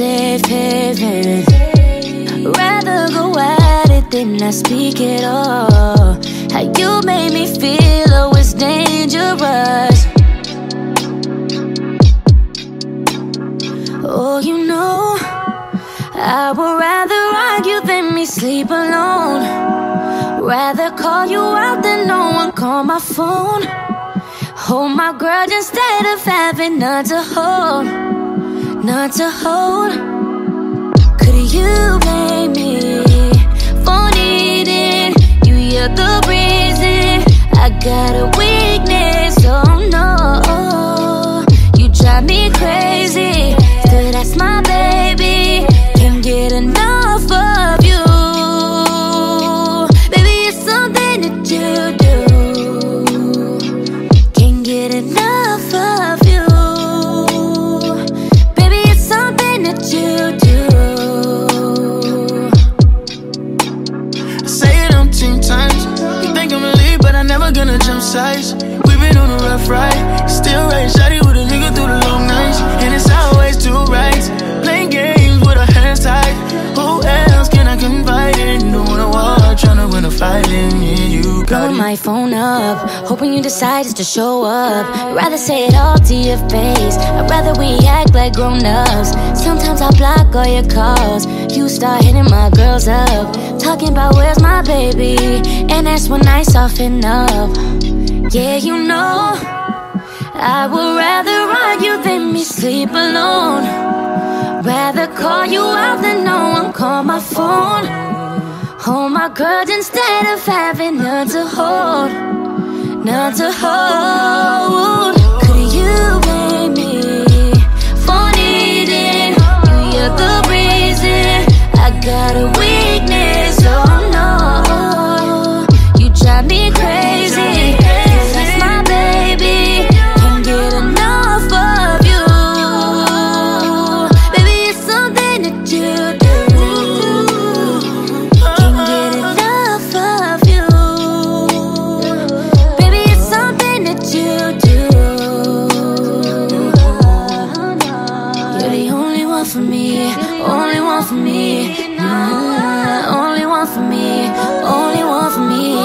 living. Rather go at it than not speak at all. How you made me feel, it's dangerous. Oh, you know, I would rather argue than me sleep alone. Rather call you out than no one call my phone. Hold my grudge instead of having none to hold, none to hold. Could you blame me for needing you? You're the reason I got a never gonna jump sides. We been on a rough ride. Still right, shawty with a nigga through the long nights. And it's always two rights. Playing games with our hands tied. Who else can I confide in? Don't wanna war, tryna win a fight in. Yeah, you got Blowing my phone up, hoping you decide just to show up. Rather say it all to your face. I'd rather we act like grown ups. Sometimes I block all your calls. You start hitting my girls up, talking about where's my baby, and that's when I soften up. Yeah, you know, I would rather argue than me sleep alone. Rather call you out than no one call my phone. Hold my grudge instead of having none to hold, none to hold. for me, only one for me, only one for me, only one for me.